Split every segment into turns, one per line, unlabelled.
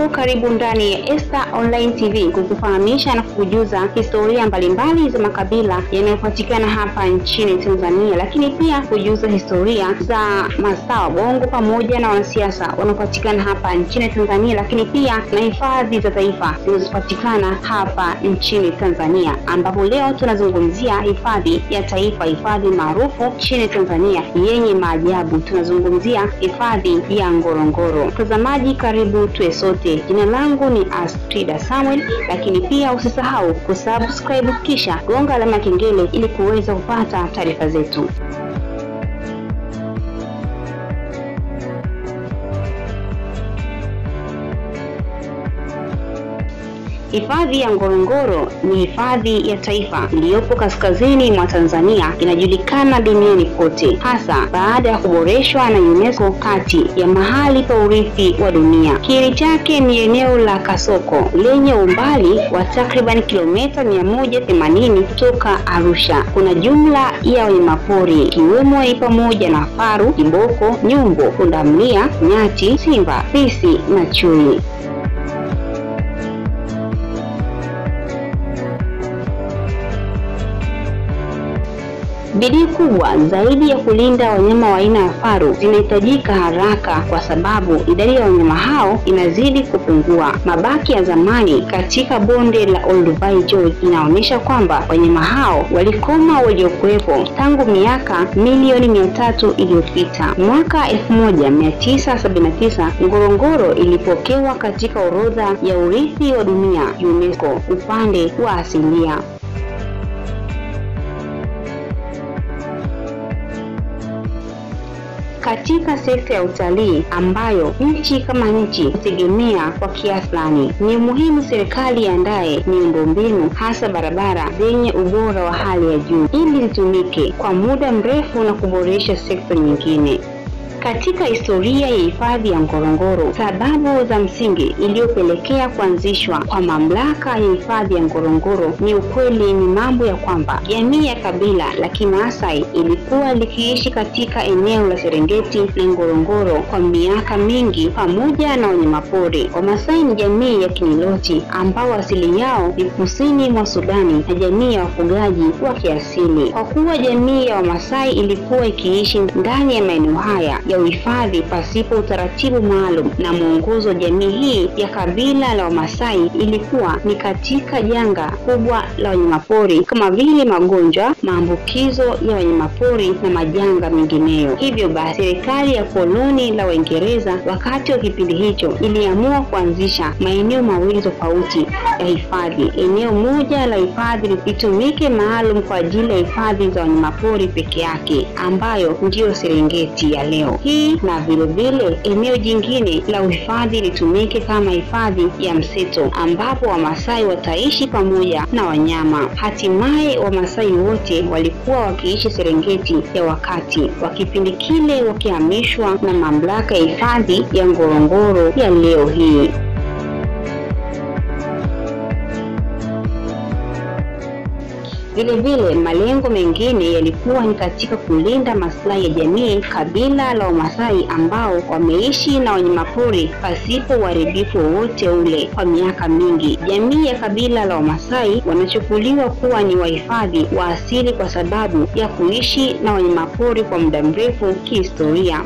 yako, karibu ndani ya Esta Online TV kukufahamisha na kukujuza historia mbalimbali za makabila yanayopatikana hapa nchini Tanzania, lakini pia kujuza historia za mastaa wa Bongo pamoja na wanasiasa wanaopatikana hapa nchini Tanzania, lakini pia na hifadhi za taifa zinazopatikana hapa nchini Tanzania, ambapo leo tunazungumzia hifadhi ya taifa, hifadhi maarufu nchini Tanzania yenye maajabu. Tunazungumzia hifadhi ya Ngorongoro. Mtazamaji, karibu tuwe sote. Jina langu ni Astrida Samuel, lakini pia usisahau kusubscribe kisha gonga alama kengele ili kuweza kupata taarifa zetu. Hifadhi ya Ngorongoro ni hifadhi ya taifa iliyopo kaskazini mwa Tanzania, inajulikana duniani kote, hasa baada ya kuboreshwa na UNESCO kati ya mahali pa urithi wa dunia. Kiini chake ni eneo la Kasoko lenye umbali wa takriban kilomita 180 kutoka Arusha. Kuna jumla ya wanyamapori ikiwemo ni pamoja na faru, kiboko, nyumbu, pundamlia nyati, simba, fisi na chui. Bidii kubwa zaidi ya kulinda wanyama wa aina ya faru zinahitajika haraka, kwa sababu idadi ya wanyama hao inazidi kupungua. Mabaki ya zamani katika bonde la Olduvai Gorge inaonyesha kwamba wanyama hao walikoma waliokuwepo tangu miaka milioni mia tatu iliyopita. Mwaka 1979 Ngorongoro ilipokewa katika orodha ya urithi wa dunia UNESCO upande wa asilia. Katika sekta ya utalii ambayo nchi kama nchi hutegemea kwa kiasi fulani, ni muhimu serikali iandae miundombinu hasa barabara zenye ubora wa hali ya juu ili zitumike kwa muda mrefu na kuboresha sekta nyingine. Katika historia ya hifadhi ya Ngorongoro, sababu za msingi iliyopelekea kuanzishwa kwa mamlaka ya hifadhi ya Ngorongoro ni ukweli ni mambo ya kwamba jamii ya kabila la Kimaasai ilikuwa likiishi katika eneo la Serengeti na Ngorongoro kwa miaka mingi pamoja na wanyamapori. Wamasai ni jamii ya Kiniloti ambao asili yao ni kusini mwa Sudani na jamii ya wafugaji wa kiasili. Kwa kuwa jamii ya Wamasai ilikuwa ikiishi ndani ya maeneo haya ya uhifadhi pasipo utaratibu maalum na mwongozo jamii hii ya kabila la Wamasai ilikuwa ni katika janga kubwa la wanyamapori kama vile magonjwa, maambukizo ya wanyamapori na majanga mengineyo. Hivyo basi, serikali ya koloni la Waingereza wakati wa kipindi hicho iliamua kuanzisha maeneo mawili tofauti ya hifadhi. Eneo moja la hifadhi litumike maalum kwa ajili ya hifadhi za wanyamapori peke yake, ambayo ndiyo Serengeti ya leo hii na vilevile eneo jingine la uhifadhi litumike kama hifadhi ya mseto ambapo Wamasai wataishi pamoja na wanyama. Hatimaye Wamasai wote walikuwa wakiishi Serengeti ya wakati wa kipindi kile wakihamishwa na mamlaka ya hifadhi ya Ngorongoro ya leo hii. Vilevile malengo mengine yalikuwa ni katika kulinda maslahi ya jamii kabila la Wamasai ambao wameishi na wanyamapori pasipo uharibifu wowote ule kwa miaka mingi. Jamii ya kabila la Wamasai wanachukuliwa kuwa ni wahifadhi wa asili kwa sababu ya kuishi na wanyamapori kwa muda mrefu kihistoria.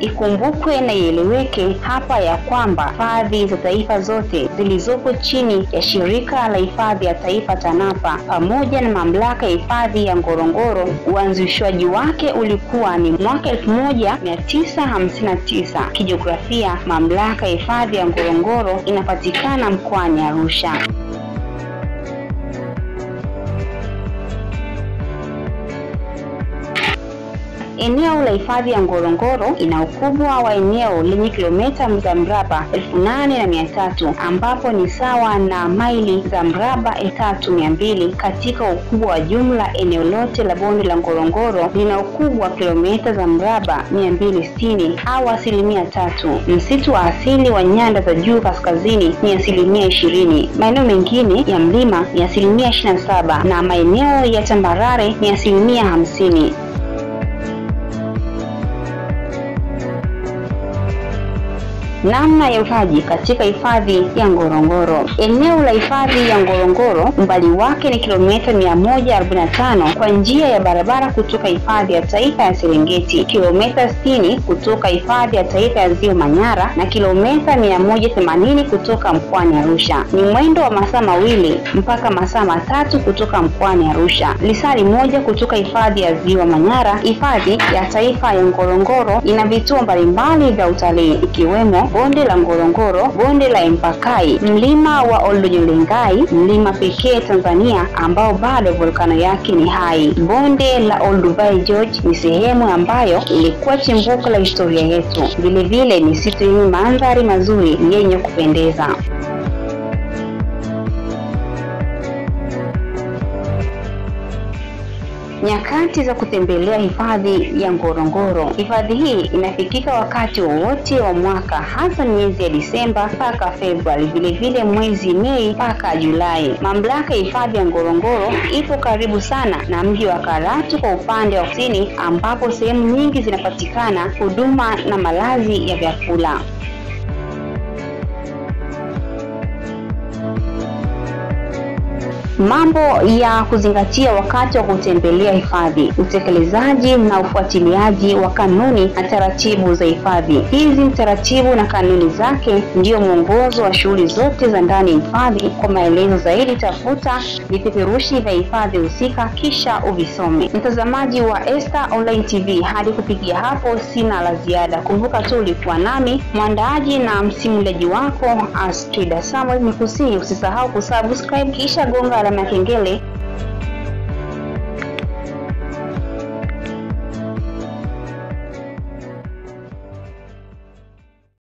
Ikumbukwe na ieleweke hapa ya kwamba hifadhi za taifa zote zilizopo chini ya shirika la hifadhi ya taifa TANAPA pamoja na mamlaka ya hifadhi ya Ngorongoro, uanzishwaji wake ulikuwa ni mwaka 1959. Kijiografia, mamlaka ya hifadhi ya Ngorongoro inapatikana mkoani Arusha. Eneo la hifadhi ya Ngorongoro ina ukubwa wa eneo lenye kilomita za mraba elfu nane na mia tatu ambapo ni sawa na maili za mraba elfu tatu mia mbili katika ukubwa wa jumla. Eneo lote la bonde la Ngorongoro lina ukubwa wa kilomita za mraba mia mbili sitini au asilimia tatu. Msitu wa asili wa nyanda za juu kaskazini ni asilimia ishirini. Maeneo mengine ya mlima ni asilimia ishirini na saba na maeneo ya tambarare ni asilimia hamsini. Namna ya ufaji katika hifadhi ya Ngorongoro. Eneo la hifadhi ya Ngorongoro umbali wake ni kilomita 145 kwa njia ya barabara kutoka hifadhi ya taifa ya Serengeti, kilomita 60 kutoka hifadhi ya taifa ya Ziwa Manyara na kilomita 180 kutoka mkoani Arusha. Ni mwendo wa masaa mawili mpaka masaa matatu kutoka mkoani Arusha. Lisali moja kutoka hifadhi ya Ziwa Manyara. Hifadhi ya taifa ya Ngorongoro ina vituo mbalimbali vya utalii ikiwemo bonde la Ngorongoro, bonde la Empakai, mlima wa Oldonyolengai, mlima pekee Tanzania ambao bado volkano yake ni hai. Bonde la Olduvai George ni sehemu ambayo ilikuwa chimbuko la historia yetu. Vilevile misitu yenye mandhari mazuri yenye kupendeza. Nyakati za kutembelea hifadhi ya Ngorongoro. Hifadhi hii inafikika wakati wowote wa mwaka, hasa miezi ya Disemba mpaka Februari, vilevile mwezi Mei mpaka Julai. Mamlaka ya hifadhi ya Ngorongoro ipo karibu sana na mji wa Karatu kwa upande wa kusini, ambapo sehemu nyingi zinapatikana huduma na malazi ya vyakula. Mambo ya kuzingatia wakati wa kutembelea hifadhi: utekelezaji na ufuatiliaji wa kanuni na taratibu za hifadhi. Hizi taratibu na kanuni zake ndiyo mwongozo wa shughuli zote za ndani ya hifadhi. Kwa maelezo zaidi, tafuta vipeperushi vya hifadhi husika kisha uvisome. Mtazamaji wa Esta Online TV, hadi kupigia hapo sina la ziada. Kumbuka tu ulikuwa nami mwandaaji na msimuliaji wako Astrida Samuel. Nikusihi usisahau kusubscribe kisha gonga alama kengele